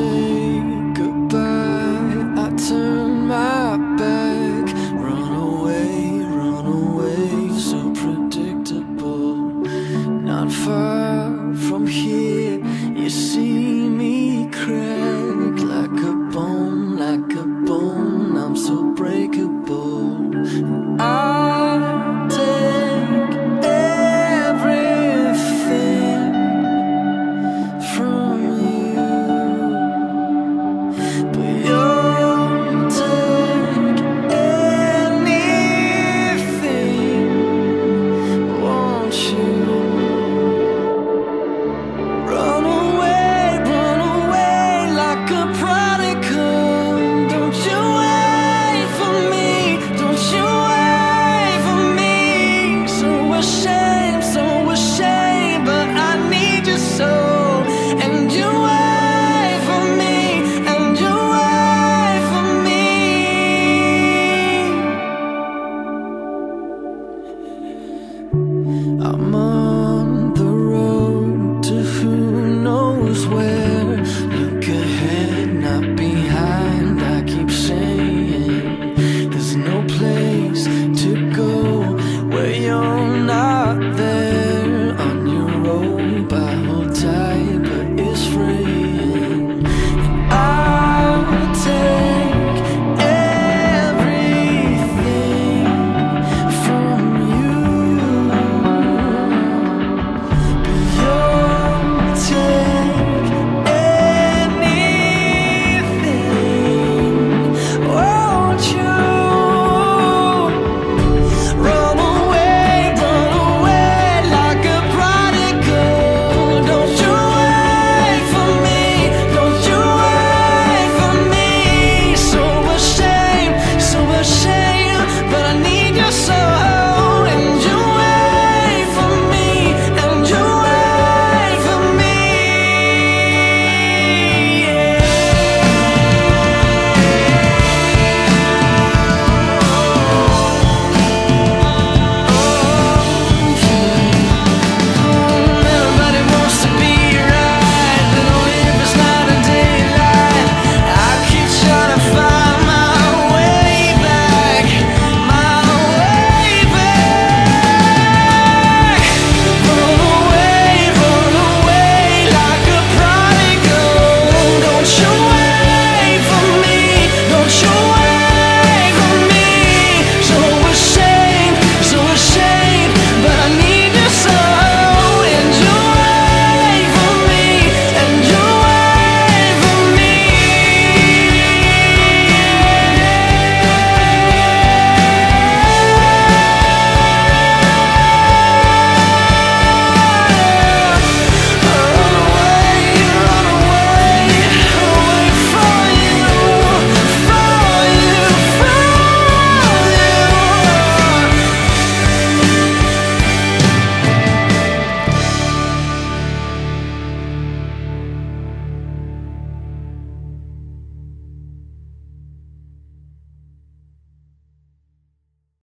say goodbye, I turn my back. Run away, run away, so predictable. Not far from here, you see I'm on.